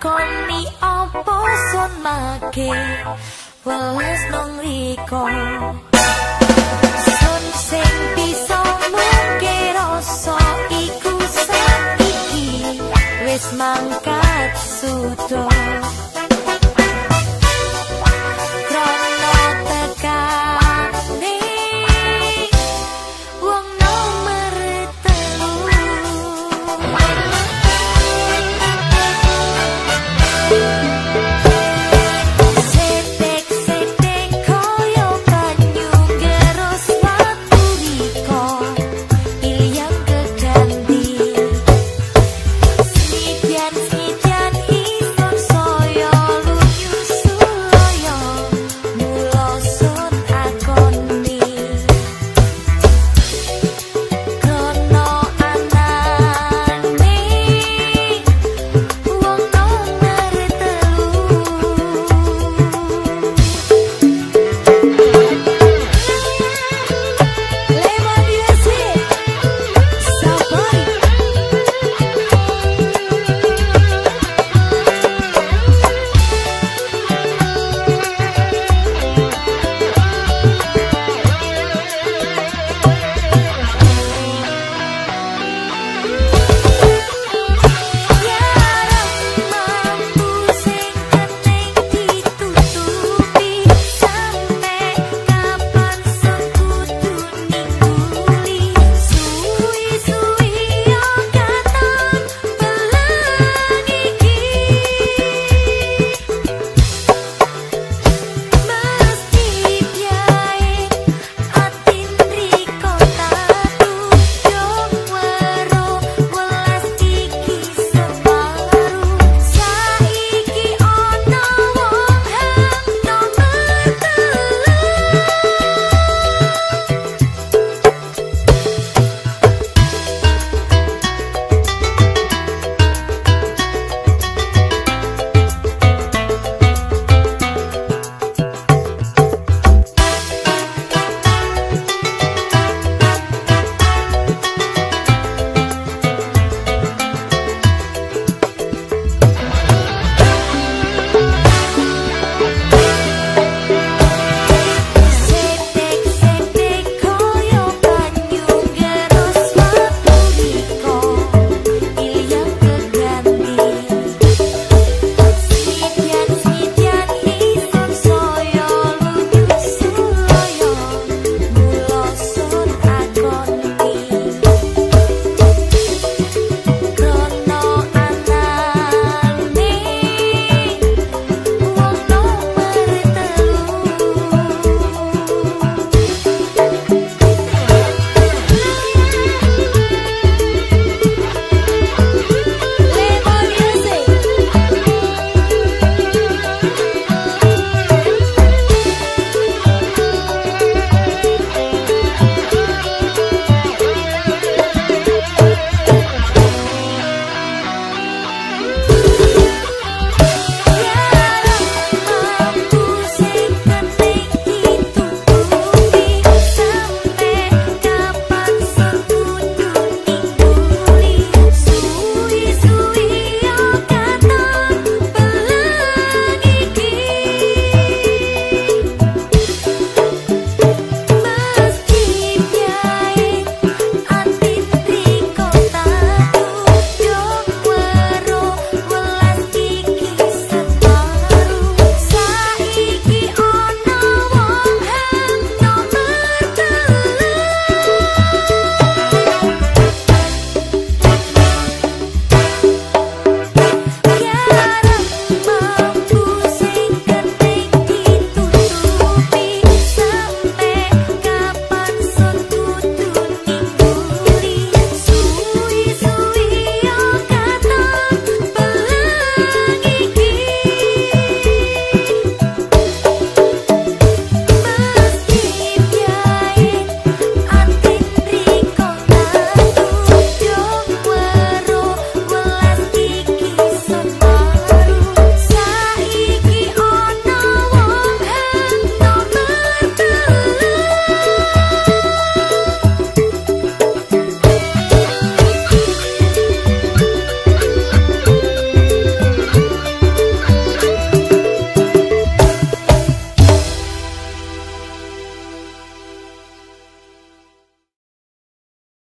takoni opo sun make Weles nong liko Sun sing bisa mungke rasa iku saiki Wis mangkat sudah